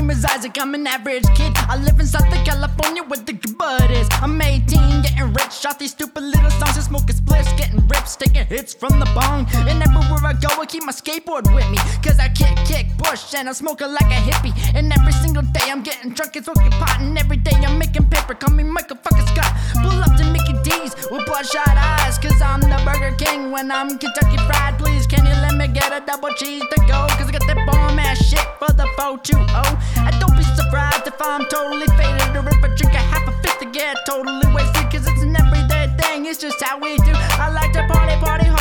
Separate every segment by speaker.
Speaker 1: name is Isaac, I'm an average kid. I live in Southern California with the good buddies. I'm 18, getting rich off these stupid little songs and smoking spliffs, getting rips, taking hits from the bong. And everywhere I go, I keep my skateboard with me. Cause I kick, kick, push, and I'm smoking like a hippie. And every single day I'm getting drunk and smoking pot. And every day I'm making paper, call me Michael fucking Scott. Pull up to Mickey D's with bloodshot eyes. Burger King when I'm Kentucky Fried. Please, can you let me get a double cheese to go? Cause I got that bomb ass shit for the 420. And don't be surprised if I'm totally faded or if I drink a half a fifth to get totally wasted. Cause it's an everyday thing, it's just how we do. I like to party, party, hardy,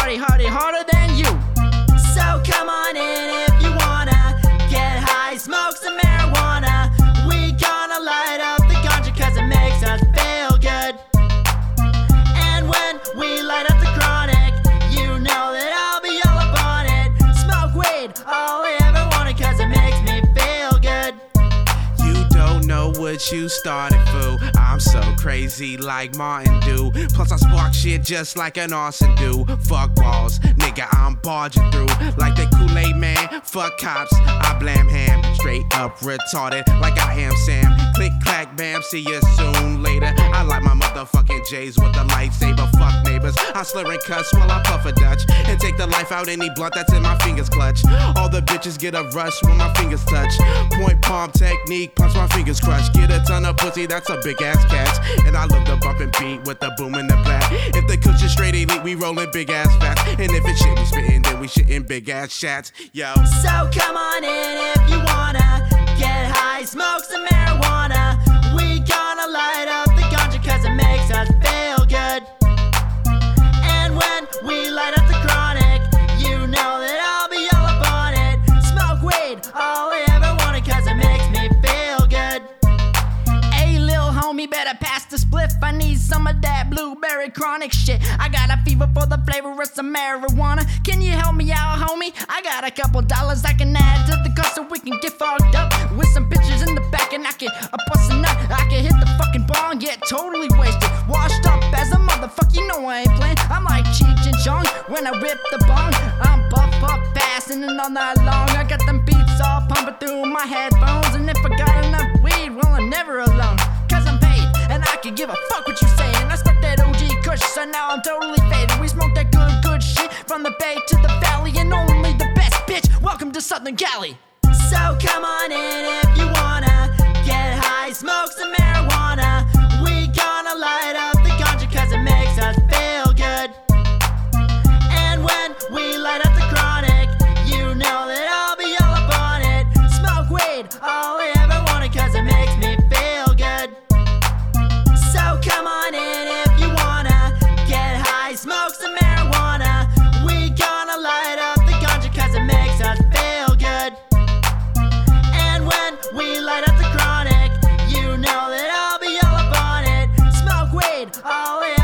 Speaker 2: what you started, fool. I'm so crazy like Martin do. Plus I spark shit just like an arson do. Fuck walls, nigga, I'm barging through like the Kool-Aid man. Fuck cops, I blam ham. Straight up retarded like I am Sam. Click clack bam, see you soon later. I like my motherfucking J's with the lightsaber. Fuck neighbors, I slur and cuss while I puff a Dutch and take the life out any blunt that's in my fingers clutch. All the bitches get a rush when my fingers touch. Point palm technique, punch my fingers crush. Get a ton of pussy, that's a big ass catch. And I love the bump and beat with the boom and the blast. If the cushion straight elite, we rollin' big ass fast. And if it's shit we spittin', then we shittin' big ass shots. Yo.
Speaker 1: So come on in if you wanna get high, smoke some marijuana. Better pass the spliff. I need some of that blueberry chronic shit. I got a fever for the flavor of some marijuana. Can you help me out, homie? I got a couple dollars I can add to the cost so we can get fucked up with some bitches in the back and I can uh, bust a nut. I can hit the fucking ball and get totally wasted. Washed up as a motherfucker, you know I ain't playing. I'm like Cheech and Chong when I rip the bong. I'm puff puff passing and all night long. I got them beats all pumping through my headphones. And if I got enough weed, well, I'm never alone. Can give a fuck what you saying. I smoke that OG Kush, so now I'm totally faded. We smoke that good, good shit from the bay to the valley, and only the best bitch. Welcome to Southern Cali. So come on in if you wanna Oh, yeah.